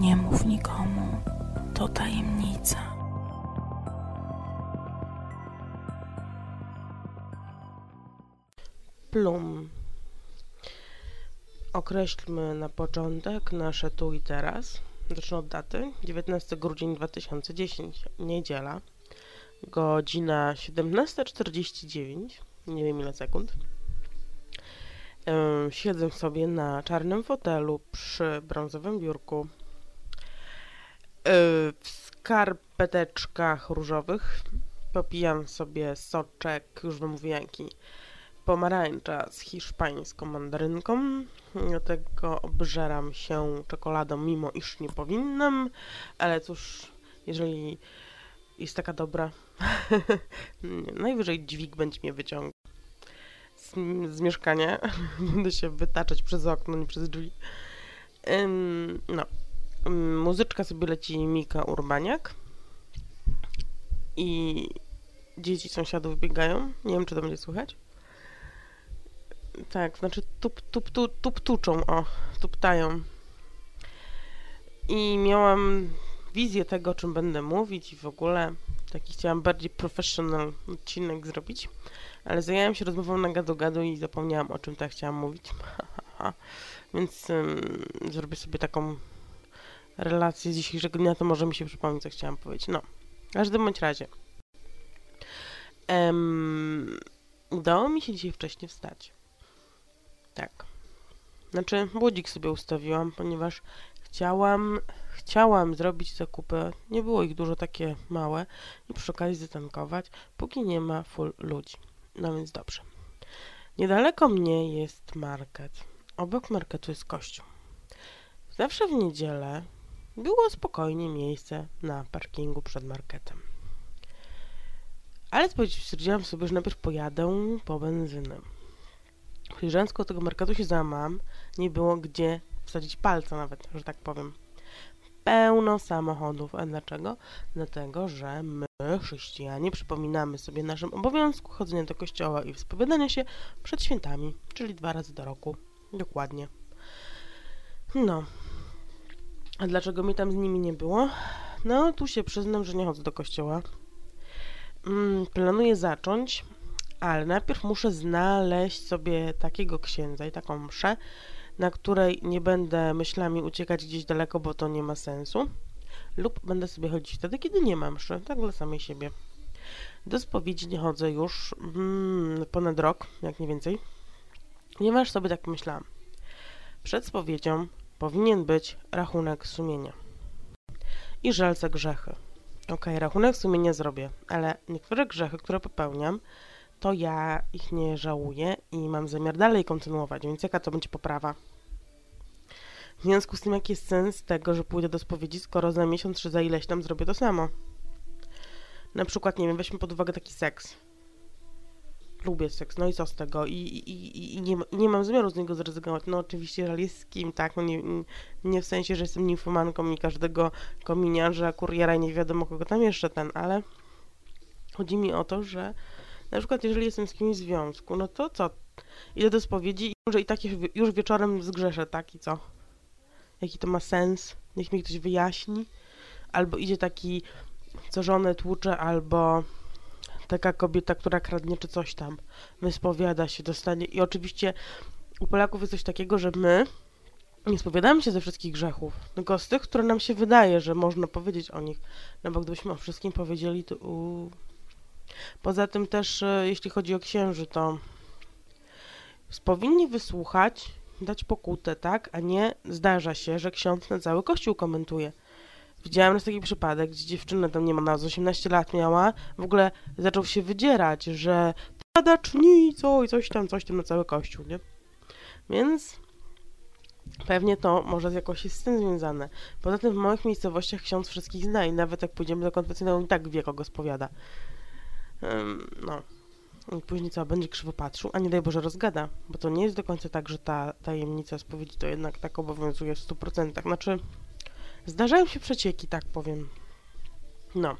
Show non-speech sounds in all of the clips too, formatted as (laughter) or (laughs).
Nie mów nikomu, to tajemnica. Plum. Określmy na początek nasze tu i teraz. Zacznę od daty. 19 grudzień 2010, niedziela. Godzina 17.49, nie wiem ile sekund. Siedzę sobie na czarnym fotelu przy brązowym biurku. Yy, W skarpeteczkach różowych. Popijam sobie soczek, już jaki pomarańcza z hiszpańską mandarynką. Do tego obżeram się czekoladą, mimo iż nie powinnam, ale cóż, jeżeli jest taka dobra, (laughs) najwyżej dźwig będzie mnie wyciągał z, z mieszkania. (laughs) Będę się wytaczać przez okno, nie przez drzwi. Ym, no. Ym, Muzyczka sobie leci Mika Urbaniak i dzieci sąsiadów biegają. Nie wiem, czy to będzie słychać. Tak, znaczy tup, tup, tup, tup tuczą, o, tuptają. I miałam wizję tego, o czym będę mówić i w ogóle taki chciałam bardziej professional odcinek zrobić, ale zajęłam się rozmową na gadu-gadu i zapomniałam, o czym tak chciałam mówić. (laughs) Więc ym, zrobię sobie taką relację z dzisiejszego dnia, to może mi się przypomni, co chciałam powiedzieć. No, w każdym bądź razie. Em, udało mi się dzisiaj wcześniej wstać. Tak. Znaczy, budzik sobie ustawiłam, ponieważ chciałam, chciałam zrobić zakupy. Nie było ich dużo, takie małe. I przy okazji zatankować, póki nie ma full ludzi. No więc dobrze. Niedaleko mnie jest market. Obok marketu jest kościół. Zawsze w niedzielę było spokojnie miejsce na parkingu przed marketem. Ale stwierdziłam sobie, że najpierw pojadę po benzynę. Przyjrzając koło tego marketu się załamałam, nie było gdzie wsadzić palca nawet, że tak powiem. Pełno samochodów. A dlaczego? Dlatego, że my, chrześcijanie, przypominamy sobie naszym obowiązku chodzenia do kościoła i spowiadania się przed świętami, czyli dwa razy do roku. Dokładnie. No. A dlaczego mnie tam z nimi nie było? No, tu się przyznam, że nie chodzę do kościoła. Mm, planuję zacząć, ale najpierw muszę znaleźć sobie takiego księdza i taką mszę, na której nie będę myślami uciekać gdzieś daleko, bo to nie ma sensu. Lub będę sobie chodzić wtedy, kiedy nie mam mszy, tak dla samej siebie. Do spowiedzi nie chodzę już mm, ponad rok, jak nie więcej. Ponieważ sobie tak myślałam. Przed spowiedzią powinien być rachunek sumienia. I żal za grzechy. Ok, rachunek sumienia zrobię, ale niektóre grzechy, które popełniam, to ja ich nie żałuję i mam zamiar dalej kontynuować, więc jaka to będzie poprawa? W związku z tym, jaki jest sens tego, że pójdę do spowiedzi, skoro za miesiąc czy za ileś tam zrobię to samo? Na przykład, nie wiem, weźmy pod uwagę taki seks. Lubię seks, no i co z tego? I, i, i, nie, nie mam zamiaru z niego zrezygnować. No oczywiście, jeżeli jest z kim, tak, no nie, nie w sensie, że jestem nimfomanką i każdego kominiarza, kuriera i nie wiadomo kogo tam jeszcze ten, ale chodzi mi o to, że na przykład, jeżeli jestem z kimś w związku, no to co? Idę do spowiedzi i może i tak już wieczorem zgrzeszę, tak? I co? Jaki to ma sens? Niech mi ktoś wyjaśni. Albo idzie taki, co żonę tłucze, albo taka kobieta, która kradnie czy coś tam. Wyspowiada się, dostanie. I oczywiście u Polaków jest coś takiego, że my nie spowiadamy się ze wszystkich grzechów, tylko z tych, które nam się wydaje, że można powiedzieć o nich. No bo gdybyśmy o wszystkim powiedzieli, to... Uu, Poza tym też, jeśli chodzi o księży, to powinni wysłuchać, dać pokutę, tak? A nie zdarza się, że ksiądz na cały kościół komentuje. Widziałem raz taki przypadek, gdzie dziewczyna tam nie ma nawet 18 lat miała, w ogóle zaczął się wydzierać, że padacznico i coś tam, coś tam na cały kościół, nie? Więc pewnie to może jakoś jest z tym związane. Poza tym w małych miejscowościach ksiądz wszystkich zna i nawet jak pójdziemy do konfesjonału i tak wie, kogo spowiada. No. I później co, będzie krzywo patrzył, a nie daj Boże rozgada, bo to nie jest do końca tak, że ta tajemnica spowiedzi to jednak tak obowiązuje w 100%. Znaczy, zdarzają się przecieki, tak powiem. No.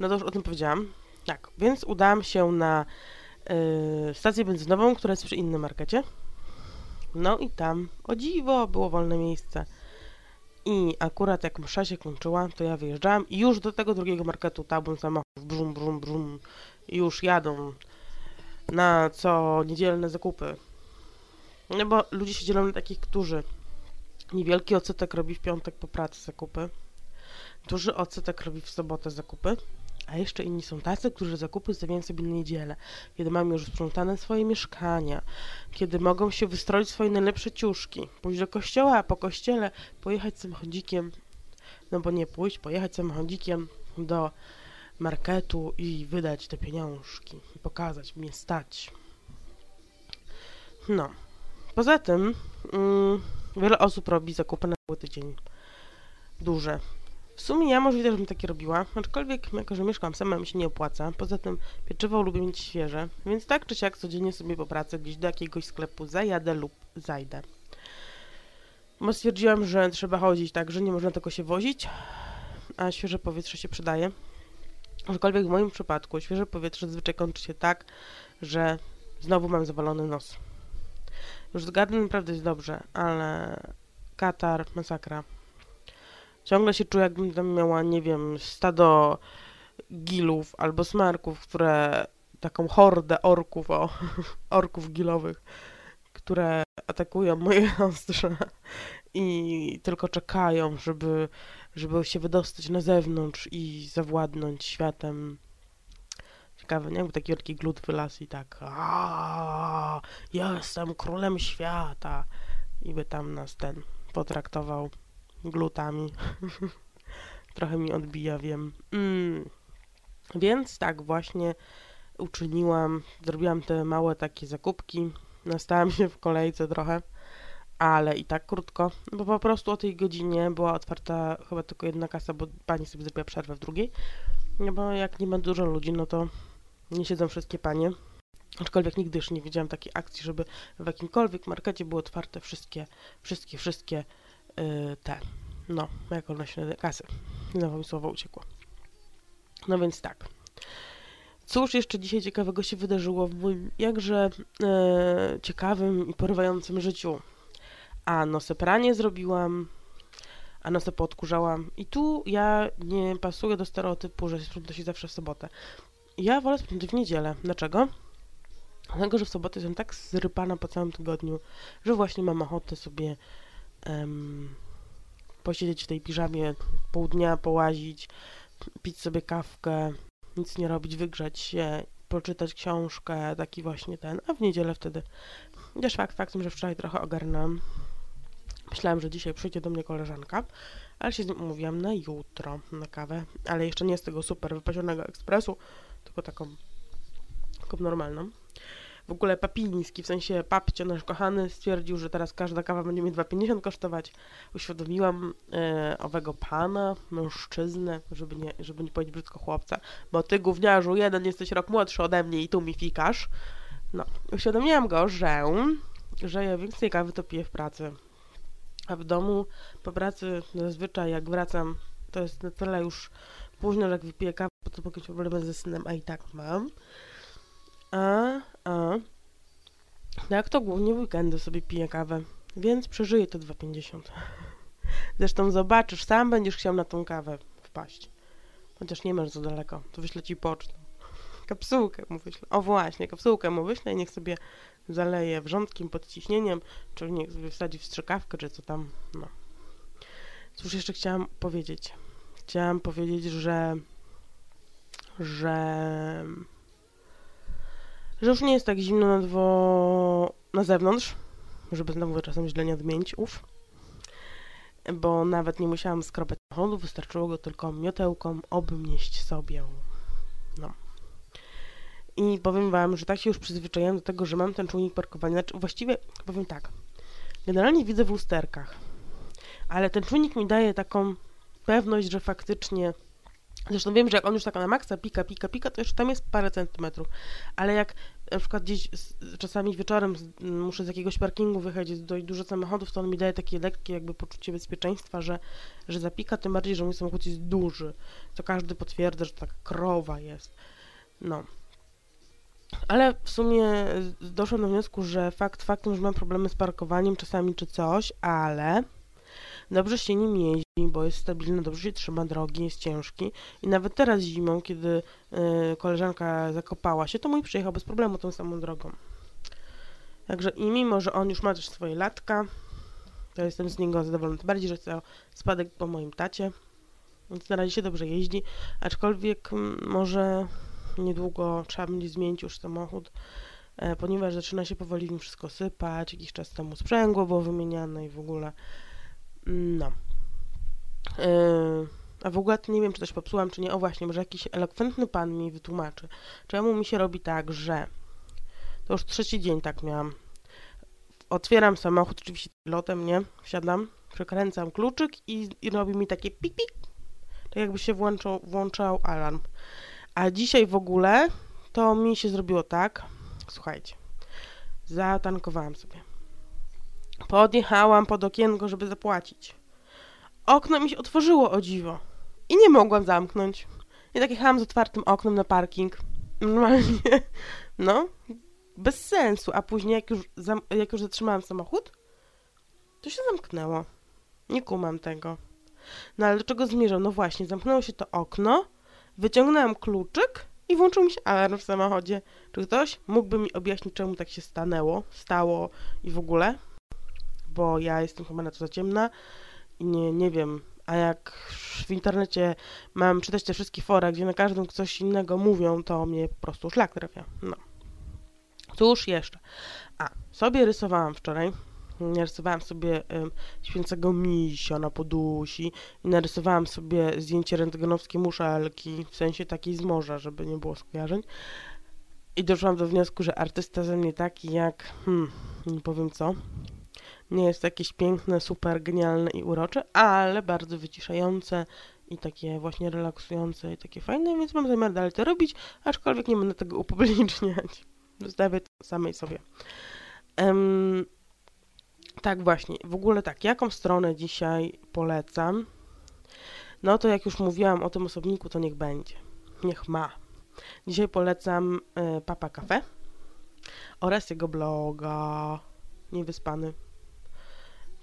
No to już o tym powiedziałam. Tak, więc udałam się na yy, stację benzynową, która jest przy innym markecie. No i tam, o dziwo, było wolne miejsce. I akurat jak msza się kończyła, to ja wyjeżdżałam i już do tego drugiego marketu tabun samochodów, brum, brum, brum, już jadą na co niedzielne zakupy. No bo ludzie się dzielą na takich, którzy niewielki odsetek robi w piątek po pracy zakupy, duży odsetek robi w sobotę zakupy, a jeszcze inni są tacy, którzy zakupy stawiają sobie na niedzielę, kiedy mają już sprzątane swoje mieszkania, kiedy mogą się wystroić swoje najlepsze ciuszki, pójść do kościoła, a po kościele pojechać samochodzikiem, no bo nie pójść, pojechać samochodzikiem do marketu i wydać te pieniążki pokazać, mnie stać. No. Poza tym mm, wiele osób robi zakupy na cały tydzień. Duże. W sumie ja możliwe, żebym takie robiła, aczkolwiek jako, że mieszkam sama, mi się nie opłaca. Poza tym pieczywo lubię mieć świeże, więc tak czy siak codziennie sobie po pracy gdzieś do jakiegoś sklepu zajadę lub zajdę. Bo stwierdziłam, że trzeba chodzić tak, że nie można tego się wozić, a świeże powietrze się przydaje. Aczkolwiek w moim przypadku świeże powietrze zazwyczaj kończy się tak, że znowu mam zawalony nos. Już z gardłem naprawdę jest dobrze, ale katar, masakra. Ciągle się czuję, jakbym tam miała, nie wiem, stado gilów albo smarków, które taką hordę orków, o, (laughs) orków gilowych, które atakują moje (laughs) ostrze i tylko czekają, żeby, żeby się wydostać na zewnątrz i zawładnąć światem. Ciekawe, nie? Jakby taki wielki glut wylazł i tak ja jestem królem świata i by tam nas ten potraktował glutami. (laughs) Trochę mi odbija, wiem. Mm. Więc tak właśnie uczyniłam, zrobiłam te małe takie zakupki, nastałam się w kolejce trochę, ale i tak krótko, bo po prostu o tej godzinie była otwarta chyba tylko jedna kasa, bo pani sobie zrobiła przerwę w drugiej, no bo jak nie ma dużo ludzi, no to nie siedzą wszystkie panie. Aczkolwiek nigdy już nie widziałam takiej akcji, żeby w jakimkolwiek markecie były otwarte wszystkie, wszystkie, wszystkie yy, te, no, jak one się kasy. Znowu mi słowo uciekło. No więc tak. Cóż jeszcze dzisiaj ciekawego się wydarzyło w moim jakże e, ciekawym i porywającym życiu? A no se pranie zrobiłam, a no se podkurzałam. I tu ja nie pasuję do stereotypu, że sprząta się zawsze w sobotę. Ja wolę sprzątać w niedzielę. Dlaczego? Dlatego, że w sobotę jestem tak zrypana po całym tygodniu, że właśnie mam ochotę sobie um, posiedzieć w tej piżamie pół dnia, połazić, pić sobie kawkę, nic nie robić, wygrzać się, poczytać książkę, taki właśnie ten, a w niedzielę wtedy. Też fakt faktem, że wczoraj trochę ogarnęłam. Myślałam, że dzisiaj przyjdzie do mnie koleżanka, ale się z nim umówiłam na jutro na kawę, ale jeszcze nie z tego super wypasionego ekspresu, tylko taką, taką normalną. W ogóle Papiński, w sensie papcio nasz kochany, stwierdził, że teraz każda kawa będzie mi 2,50 kosztować. Uświadomiłam e, owego pana, mężczyznę, żeby nie, żeby nie powiedzieć brzydko chłopca, bo ty gówniarzu, jeden jesteś rok młodszy ode mnie i tu mi fikasz. No, uświadomiłam go, że, że ja więcej kawy to piję w pracy. A w domu po pracy zazwyczaj jak wracam, to jest na tyle już późno, jak wypiję kawę, to po jakieś problemy ze synem, a i tak mam. A, a, jak to głównie weekendy sobie piję kawę, więc przeżyję te 2,50. (laughs) Zresztą zobaczysz, sam będziesz chciał na tą kawę wpaść. Chociaż nie masz za daleko, to wyślę ci pocztą. Kapsułkę mu wyślę. O właśnie, kapsułkę mu wyślę i niech sobie zaleje wrzątkiem pod ciśnieniem, czy niech sobie wsadzi strzykawkę, czy co tam, no. Cóż jeszcze chciałam powiedzieć? Chciałam powiedzieć, że że że już nie jest tak zimno na, dwo... na zewnątrz, żeby znowu czasem źle nie odmienić. Bo nawet nie musiałam skrobać samochodu, wystarczyło go tylko miotełką obmieść sobie. No. I powiem wam, że tak się już przyzwyczaiłam do tego, że mam ten czujnik parkowania. Znaczy, właściwie powiem tak. Generalnie widzę w lusterkach, ale ten czujnik mi daje taką pewność, że faktycznie Zresztą wiem, że jak on już tak na maksa pika, pika, pika, to jeszcze tam jest parę centymetrów. Ale jak na przykład gdzieś czasami wieczorem muszę z jakiegoś parkingu wychodzić dość dużo samochodów, to on mi daje takie lekkie jakby poczucie bezpieczeństwa, że, że zapika, tym bardziej, że mój samochód jest duży. Co każdy potwierdza, że to taka krowa jest. No. Ale w sumie doszłam do wniosku, że fakt faktem, że mam problemy z parkowaniem czasami czy coś, ale dobrze się nim jeździ, bo jest stabilny, dobrze się trzyma drogi, jest ciężki. I nawet teraz zimą, kiedy y, koleżanka zakopała się, to mój przyjechał bez problemu tą samą drogą. Także i mimo, że on już ma też swoje latka, to jestem z niego zadowolony. Bardziej, że chce spadek po moim tacie. Więc na razie się dobrze jeździ, aczkolwiek może niedługo trzeba będzie zmienić już samochód, e, ponieważ zaczyna się powoli nim wszystko sypać. Jakiś czas temu sprzęgło było wymieniane i w ogóle. No. E, a w ogóle nie wiem, czy też popsułam, czy nie. O właśnie, może jakiś elokwentny pan mi wytłumaczy, czemu mi się robi tak, że to już trzeci dzień tak miałam. Otwieram samochód, oczywiście lotem, nie? Wsiadam, przekręcam kluczyk i, i robi mi takie pik, pik. Tak jakby się włączał, włączał alarm. A dzisiaj w ogóle to mi się zrobiło tak. Słuchajcie. Zatankowałam sobie. Podjechałam pod okienko, żeby zapłacić. Okno mi się otworzyło o dziwo. I nie mogłam zamknąć. I tak jechałam z otwartym oknem na parking. Normalnie. (laughs) No, bez sensu. A później, jak już, jak już zatrzymałam samochód, to się zamknęło. Nie kumam tego. No ale do czego zmierzam? No właśnie, zamknęło się to okno, wyciągnąłem kluczyk i włączył mi się alarm w samochodzie. Czy ktoś mógłby mi objaśnić, czemu tak się stanęło, stało i w ogóle? Bo ja jestem chyba na to za ciemna i nie, nie wiem. A jak w internecie mam czytać te wszystkie fora, gdzie na każdym coś innego mówią, to mnie po prostu szlak trafia. No. Cóż jeszcze? A, sobie rysowałam wczoraj. Narysowałam sobie um, święcego misia na podusi i narysowałam sobie zdjęcie rentgenowskie muszelki, w sensie takiej z morza, żeby nie było skojarzeń. I doszłam do wniosku, że artysta ze mnie taki jak, hmm, nie powiem co, nie jest jakieś piękne, super genialne i urocze, ale bardzo wyciszające i takie właśnie relaksujące i takie fajne, więc mam zamiar dalej to robić, aczkolwiek nie będę tego upubliczniać. (laughs) Zostawię to samej sobie. Um, tak właśnie, w ogóle tak, jaką stronę dzisiaj polecam? No to jak już mówiłam o tym osobniku, to niech będzie. Niech ma. Dzisiaj polecam y, Papa Cafe oraz jego bloga Niewyspany.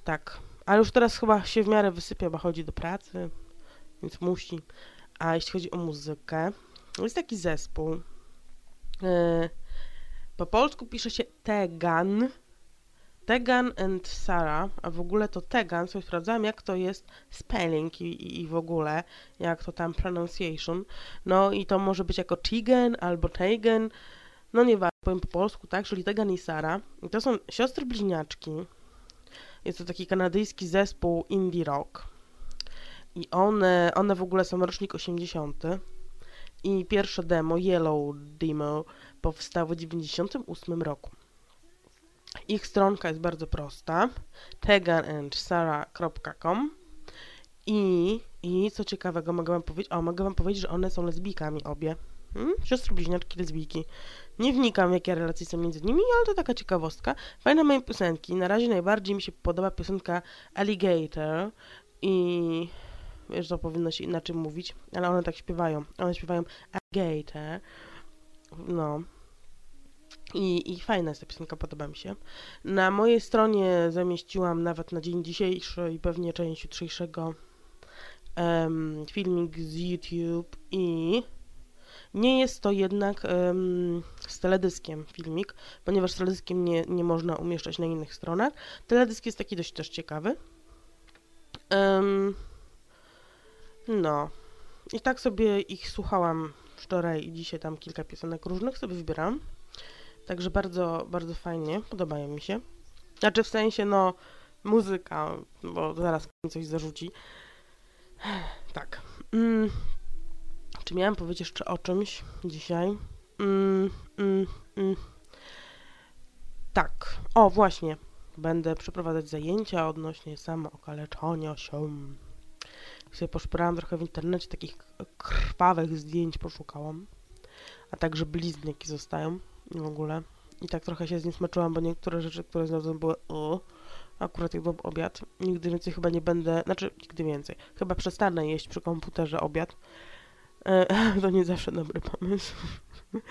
Tak, ale już teraz chyba się w miarę wysypia, bo chodzi do pracy, więc musi. A jeśli chodzi o muzykę, jest taki zespół. Y, po polsku pisze się Tegan. Tegan and Sarah, a w ogóle to Tegan, sobie sprawdzałam jak to jest spelling i, i, i w ogóle, jak to tam pronunciation. No i to może być jako Tegan albo Tegan, no nie wiem, powiem po polsku, tak, czyli Tegan i Sarah. I to są siostry bliźniaczki. Jest to taki kanadyjski zespół indie rock. I one, one w ogóle są rocznik 80. I pierwsze demo, Yellow Demo, powstało w 98 roku. Ich stronka jest bardzo prosta. teganandsara.com i, I co ciekawego mogę wam powiedzieć? O, mogę wam powiedzieć, że one są lesbijkami obie. Hmm? Siostry bliźniaczki lesbijki. Nie wnikam, jakie relacje są między nimi, ale to taka ciekawostka. Fajne moje piosenki. Na razie najbardziej mi się podoba piosenka Alligator i wiesz, to powinno się inaczej mówić, ale one tak śpiewają. One śpiewają Alligator. No. I, I fajna jest ta piosenka, podoba mi się. Na mojej stronie zamieściłam nawet na dzień dzisiejszy i pewnie część jutrzejszego um, filmik z YouTube i nie jest to jednak um, z teledyskiem filmik, ponieważ z teledyskiem nie, nie można umieszczać na innych stronach. Teledysk jest taki dość też ciekawy. No. I tak sobie ich słuchałam wczoraj i dzisiaj tam kilka piosenek różnych sobie wybieram. Także bardzo, bardzo fajnie, podobają mi się. Znaczy w sensie, no, muzyka, bo zaraz mi coś zarzuci. Tak. Mm. Czy miałam powiedzieć jeszcze o czymś dzisiaj? Mm, mm, mm. Tak. O, właśnie. Będę przeprowadzać zajęcia odnośnie samookaleczenia się. Sobie poszperałam trochę w internecie, takich krwawych zdjęć poszukałam. A także blizny, jakie zostają w ogóle. I tak trochę się z nim smaczyłam, bo niektóre rzeczy, które znalazłam były o, akurat jak był obiad. Nigdy więcej chyba nie będę, znaczy nigdy więcej. Chyba przestanę jeść przy komputerze obiad. E, (laughs) to nie zawsze dobry pomysł. (laughs)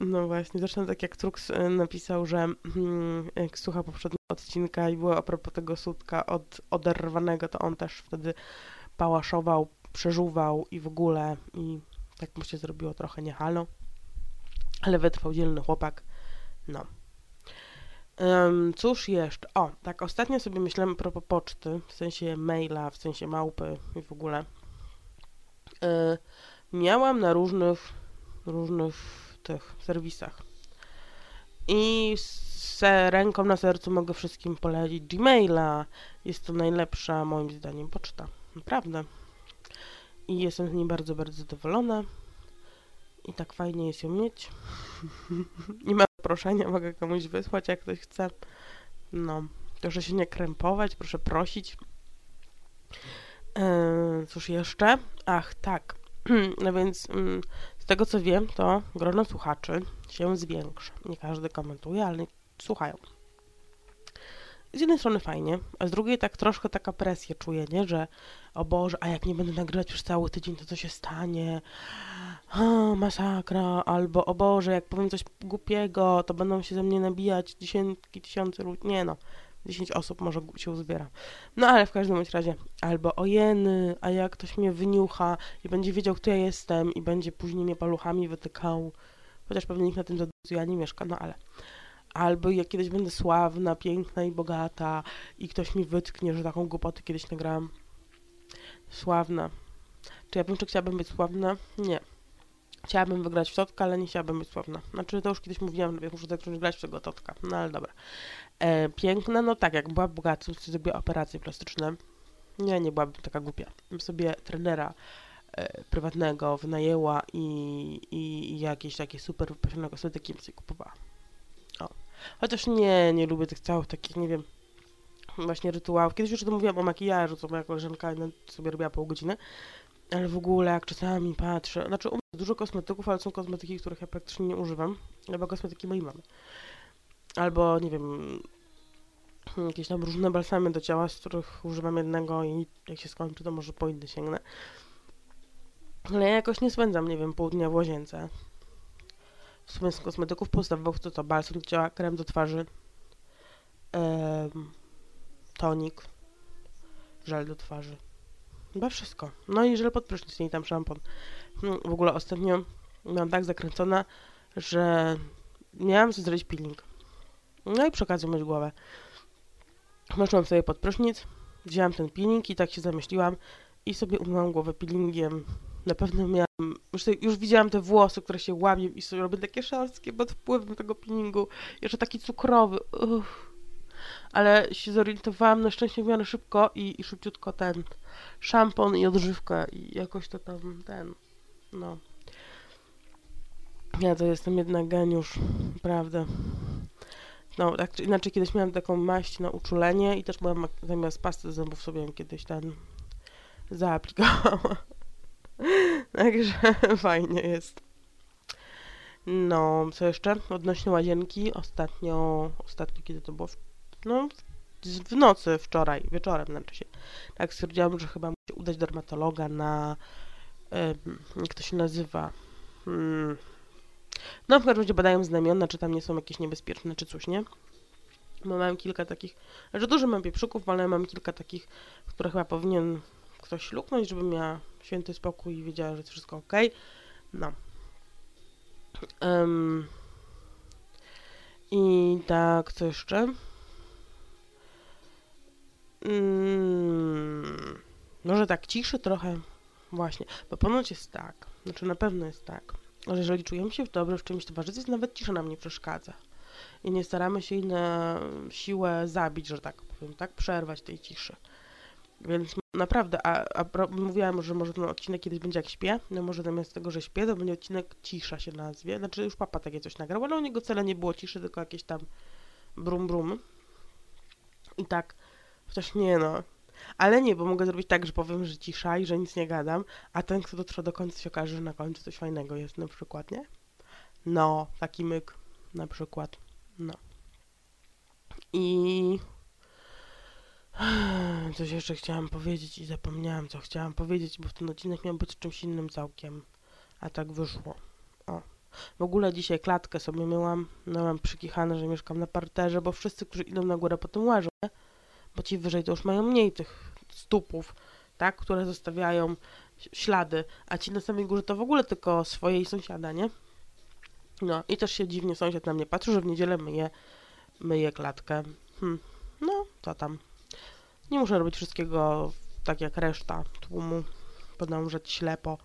No właśnie, zresztą tak jak Trux y, napisał, że mm, jak słucha poprzedniego odcinka i było a propos tego sutka od oderwanego, to on też wtedy pałaszował, przeżuwał i w ogóle i tak mu się zrobiło trochę niehalo. Ale wytrwał dzielny chłopak. No. Ym, cóż jeszcze? O, tak ostatnio sobie myślałem a propos poczty, w sensie maila, w sensie małpy i w ogóle. Yy, miałam na różnych, różnych tych serwisach. I z ręką na sercu mogę wszystkim polecić Gmaila. Jest to najlepsza, moim zdaniem, poczta. Naprawdę. I jestem z niej bardzo, bardzo zadowolona. I tak fajnie jest ją mieć. (laughs) Nie ma proszenia, mogę komuś wysłać, jak ktoś chce. No, proszę się nie krępować, proszę prosić. Eee, cóż jeszcze? Ach, tak. (clears throat) no więc mm, z tego co wiem, to grono słuchaczy się zwiększa. Nie każdy komentuje, ale słuchają. Z jednej strony fajnie, a z drugiej tak troszkę taka presja czuję, nie? Że o Boże, a jak nie będę nagrywać przez cały tydzień, to co się stanie? O, masakra, albo o Boże, jak powiem coś głupiego, to będą się ze mnie nabijać dziesiątki, tysiące ludzi. Nie no, 10 osób może się uzbiera. No ale w każdym razie, albo ojeny, a jak ktoś mnie wyniucha i będzie wiedział, kto ja jestem i będzie później mnie paluchami wytykał, chociaż pewnie nikt na tym ja nie mieszka, no ale. Albo jak kiedyś będę sławna, piękna i bogata i ktoś mi wytknie, że taką głupotę kiedyś nagrałam. Sławna. Czy ja bym, czy chciałabym być sławna? Nie. Chciałabym wygrać w totka, ale nie chciałabym być sławna. Znaczy, to już kiedyś mówiłam, że muszę zacząć grać w tego totka. No ale dobra. E, piękna, no tak, jak była bogata, to zrobiła operacje plastyczne. Nie, nie byłabym taka głupia. Bym sobie trenera e, prywatnego wynajęła i, i, i jakieś takie super wypasione kosmetyki sobie kupowała. O. Chociaż nie, nie lubię tych całych takich, nie wiem, właśnie rytuałów. Kiedyś już to mówiłam o makijażu, co moja koleżanka sobie robiła pół godziny. Ale w ogóle, jak czasami patrzę, znaczy u mnie dużo kosmetyków, ale są kosmetyki, których ja praktycznie nie używam, albo kosmetyki mojej mamy. Albo, nie wiem, jakieś tam różne balsamy do ciała, z których używam jednego i jak się skończy, to może po inny sięgnę. Ale ja jakoś nie spędzam, nie wiem, pół dnia w łazience. W sumie z kosmetyków podstawowych to co? Balsam do ciała, krem do twarzy, tonik, żel do twarzy. Chyba wszystko. No i żel pod prysznic, nie tam szampon. No, w ogóle ostatnio byłam tak zakręcona, że miałam sobie zrobić peeling. No i przy okazji myć głowę. Włożyłam sobie pod prysznic, wzięłam ten peeling i tak się zamyśliłam i sobie umyłam głowę peelingiem. Na pewno miałam, już, już widziałam te włosy, które się łamią i sobie robię takie szalskie pod wpływem tego peelingu. Jeszcze taki cukrowy. Uff ale się zorientowałam na szczęście w miarę szybko i, i szybciutko ten szampon i odżywka i jakoś to tam ten, no. Ja to jestem jednak geniusz, prawda. No, tak czy inaczej kiedyś miałam taką maść na uczulenie i też byłam zamiast pasty zębów sobie kiedyś ten zaaplikowała. (laughs) Także fajnie jest. No, co jeszcze? Odnośnie łazienki, ostatnio, ostatnio kiedy to było? No, w nocy wczoraj, wieczorem znaczy się. Tak stwierdziłam, że chyba muszę udać dermatologa na, jak to się nazywa, hmm. no w każdym razie badają znamiona, czy tam nie są jakieś niebezpieczne, czy coś, nie? Bo mam kilka takich, że dużo mam pieprzyków, ale mam kilka takich, które chyba powinien ktoś luknąć, żebym miała święty spokój i wiedziała, że jest wszystko ok. No. Um. I tak, co jeszcze? Mm, może tak ciszy trochę. Właśnie, bo ponoć jest tak, znaczy na pewno jest tak, że jeżeli czujemy się dobrze w czymś towarzystwie, nawet cisza nam nie przeszkadza. I nie staramy się jej na siłę zabić, że tak powiem, tak? Przerwać tej ciszy. Więc naprawdę, a, a mówiłam, że może ten odcinek kiedyś będzie jak śpię, no może zamiast tego, że śpię, to będzie odcinek cisza się nazwie. Znaczy już papa takie coś nagrał, ale u niego wcale nie było ciszy, tylko jakieś tam brum brum. I tak Chociaż nie no. Ale nie, bo mogę zrobić tak, że powiem, że cisza i że nic nie gadam, a ten, kto dotrwa do końca, się okaże, że na końcu coś fajnego jest na przykład, nie? No, taki myk na przykład. No. I... (sighs) Coś jeszcze chciałam powiedzieć i zapomniałam, co chciałam powiedzieć, bo ten odcinek miał być czymś innym całkiem. A tak wyszło. O. W ogóle dzisiaj klatkę sobie myłam. No mam przykichane, że mieszkam na parterze, bo wszyscy, którzy idą na górę, potem łażą, nie? Bo ci wyżej to już mają mniej tych stópów, tak? Które zostawiają ślady, a ci na samej górze to w ogóle tylko swoje i sąsiada, nie? No i też się dziwnie sąsiad na mnie patrzy, że w niedzielę myję, myję klatkę. Hm. No, co tam. Nie muszę robić wszystkiego tak jak reszta tłumu, podążać ślepo.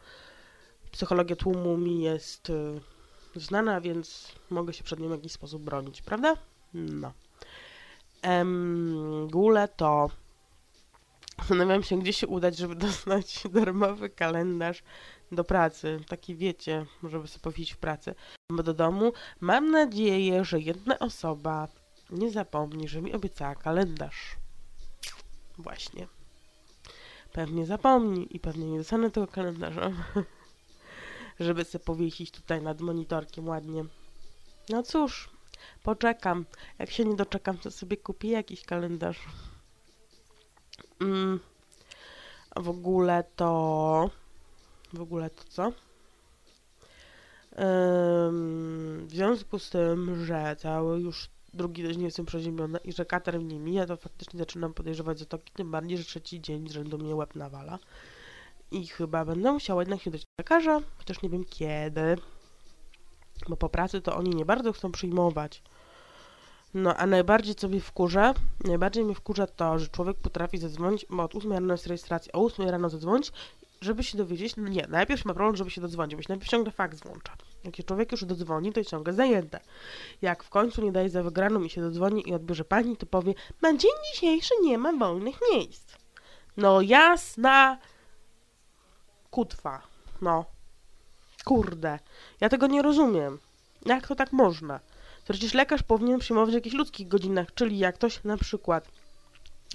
Psychologia tłumu mi jest y, znana, więc mogę się przed nią w jakiś sposób bronić, prawda? No. Em, gule to zastanawiam się, gdzie się udać, żeby (laughs) dostać darmowy kalendarz do pracy. Taki wiecie, żeby sobie powiedzieć w pracy. Bo do domu mam nadzieję, że jedna osoba nie zapomni, że mi obiecała kalendarz. Właśnie. Pewnie zapomni i pewnie nie dostanę tego kalendarza. (laughs) żeby sobie powiesić tutaj nad monitorkiem ładnie. No cóż, poczekam. Jak się nie doczekam, to sobie kupię jakiś kalendarz. Mm. W ogóle to... W ogóle to co? Ym, w związku z tym, że cały już drugi tydzień jestem przeziębiona i że katar mnie mija, to faktycznie zaczynam podejrzewać zatoki, tym bardziej, że trzeci dzień z rzędu mnie łeb nawala. I chyba będę musiała jednak się dać lekarza, chociaż nie wiem kiedy. Bo po pracy to oni nie bardzo chcą przyjmować. No, a najbardziej co mnie wkurza, najbardziej mnie wkurza to, że człowiek potrafi zadzwonić, bo od 8 rano jest rejestracja, o 8 rano zadzwonić, żeby się dowiedzieć, no nie, najpierw ma problem, żeby się dodzwonić, bo się najpierw ciągle fakt włącza. Jak się człowiek już dodzwoni, to jest ciągle zajęte. Jak w końcu nie daje za wygraną i się dodzwoni i odbierze pani, to powie, na dzień dzisiejszy nie ma wolnych miejsc. No jasna kutwa. No. Kurde. Ja tego nie rozumiem. Jak to tak można? Przecież lekarz powinien przyjmować w jakichś ludzkich godzinach, czyli jak ktoś na przykład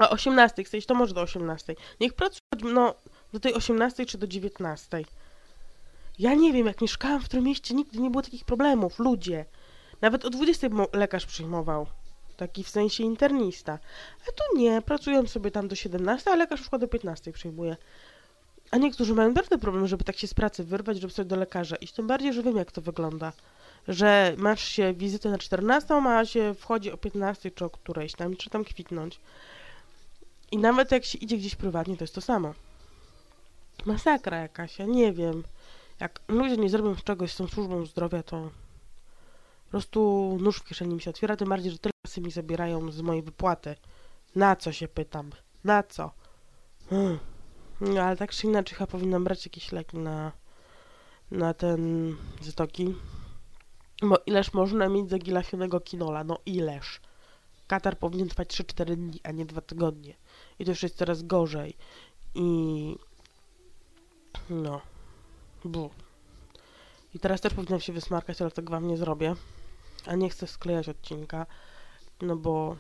o 18 chce iść, to może do 18. Niech pracuje, no, do tej 18 czy do 19. Ja nie wiem, jak mieszkałam w tym mieście, nigdy nie było takich problemów. Ludzie. Nawet o 20 lekarz przyjmował. Taki w sensie internista. A tu nie, pracują sobie tam do 17, a lekarz już do 15 przyjmuje. A niektórzy mają naprawdę problem, żeby tak się z pracy wyrwać, żeby sobie do lekarza iść. Tym bardziej, że wiem, jak to wygląda. Że masz się wizytę na 14, a się wchodzi o 15 czy o którejś tam, czy tam kwitnąć. I nawet jak się idzie gdzieś prywatnie, to jest to samo. Masakra jakaś, ja nie wiem. Jak ludzie nie zrobią czegoś z tą służbą zdrowia, to po prostu nóż w kieszeni mi się otwiera, tym bardziej, że tyle kasy mi zabierają z mojej wypłaty. Na co się pytam? Na co? Hmm. No, ale tak czy inaczej chyba powinnam brać jakieś leki na, na ten zatoki. Bo ileż można mieć zagilasionego kinola? No ileż? Katar powinien trwać 3-4 dni, a nie 2 tygodnie. I to już jest coraz gorzej. I... No. Bu. I teraz też powinnam się wysmarkać, ale tego wam nie zrobię. A nie chcę sklejać odcinka, no bo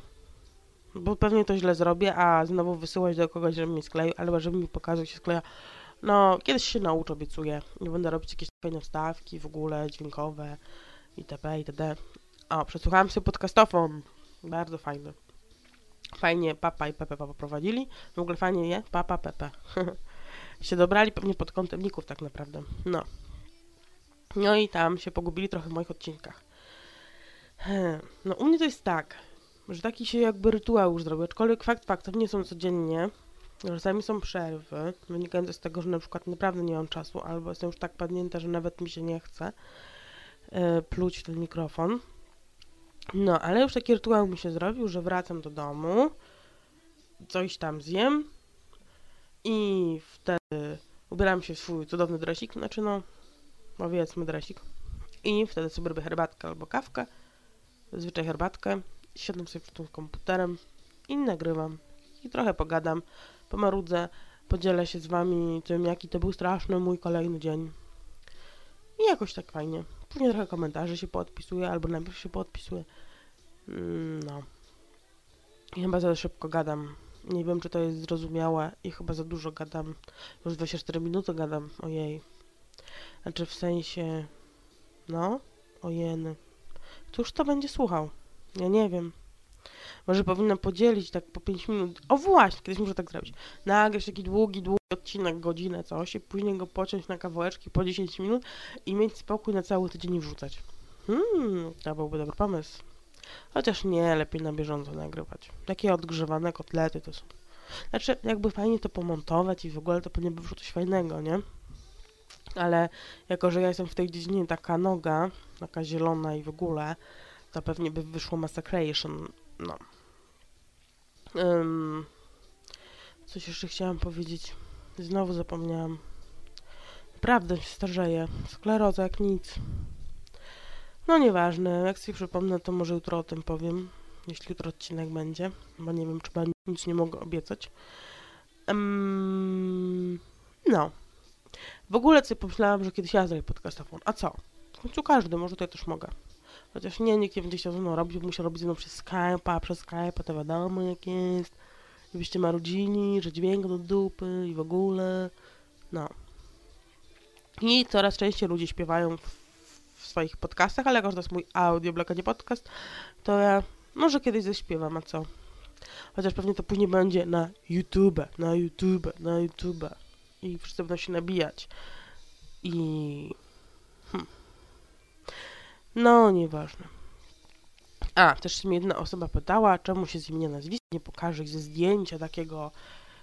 bo pewnie to źle zrobię, a znowu wysyłać do kogoś, żeby mi skleił, albo żeby mi pokazał, się skleja. No, kiedyś się nauczę, obiecuję. Nie będę robić jakieś fajne wstawki w ogóle, dźwiękowe, itp., itd. O, przesłuchałam sobie podcastofon. Bardzo fajny. Fajnie Papa i Pepe poprowadzili. W ogóle fajnie je Papa, Pepe. (laughs) się dobrali pewnie pod kątem ników tak naprawdę. No. No i tam się pogubili trochę w moich odcinkach. No u mnie to jest tak, że taki się jakby rytuał już zrobił, aczkolwiek fakt faktów nie są codziennie, czasami są przerwy, wynikające z tego, że na przykład naprawdę nie mam czasu, albo jestem już tak padnięta, że nawet mi się nie chce yy, pluć ten mikrofon. No, ale już taki rytuał mi się zrobił, że wracam do domu, coś tam zjem i wtedy ubieram się w swój cudowny dresik, znaczy no, powiedzmy dresik, i wtedy sobie robię herbatkę albo kawkę, zazwyczaj herbatkę, siadam sobie przed tym komputerem i nagrywam. I trochę pogadam, pomarudzę, podzielę się z wami tym, jaki to był straszny mój kolejny dzień. I jakoś tak fajnie. Później trochę komentarzy się podpisuję, albo najpierw się podpisuję. Mm, no. I chyba za szybko gadam. Nie wiem, czy to jest zrozumiałe i chyba za dużo gadam. Już 24 minuty gadam. Ojej. Znaczy w sensie... No, ojeny. Któż to będzie słuchał? Ja nie wiem. Może powinnam podzielić tak po 5 minut. O właśnie, kiedyś muszę tak zrobić. Nagrać taki długi, długi odcinek, godzinę, coś i później go pociąć na kawałeczki po 10 minut i mieć spokój na cały tydzień i wrzucać. Hmm, to byłby dobry pomysł. Chociaż nie, lepiej na bieżąco nagrywać. Takie odgrzewane kotlety to są. Znaczy, jakby fajnie to pomontować i w ogóle to pewnie by wyszło coś fajnego, nie? Ale jako, że ja jestem w tej dziedzinie taka noga, taka zielona i w ogóle, to pewnie by wyszło Massacration. No. Um, coś jeszcze chciałam powiedzieć. Znowu zapomniałam. Naprawdę się starzeję. Skleroza jak nic. No nieważne, jak sobie przypomnę, to może jutro o tym powiem. Jeśli jutro odcinek będzie, bo nie wiem, czy nic nie mogę obiecać. Um, no. W ogóle sobie pomyślałam, że kiedyś ja zrobię podcastafon. A co? W końcu każdy, może to ja też mogę. Chociaż nie, nikt nie będzie chciał ze mną robić, musiał robić ze mną przez Skype'a, przez Skype'a to wiadomo jak jest. Gdybyście marudzini, że dźwięk do dupy i w ogóle. No. I coraz częściej ludzie śpiewają w, w swoich podcastach, ale jako, to jest mój audioblog, a nie podcast, to ja może kiedyś zaśpiewam, a co? Chociaż pewnie to później będzie na YouTube, na YouTube, na YouTube. I wszyscy będą się nabijać. I... No, nieważne. A, też mnie jedna osoba pytała, czemu się z imienia nazwiska nie pokaże ze zdjęcia takiego,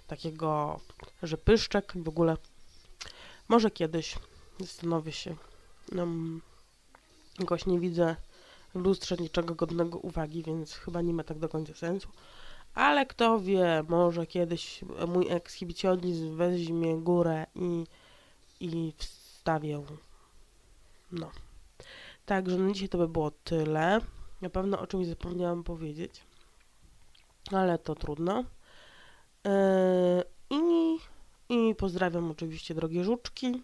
takiego, że pyszczek w ogóle. Może kiedyś zastanowię się. No, jakoś nie widzę w lustrze niczego godnego uwagi, więc chyba nie ma tak do końca sensu. Ale kto wie, może kiedyś mój ekshibicjonizm weźmie górę i, i wstawię. No. Także na dzisiaj to by było tyle. Na pewno o czymś zapomniałam powiedzieć, ale to trudno. Yy, i, I pozdrawiam oczywiście drogie żuczki.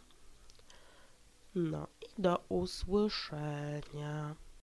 No i do usłyszenia.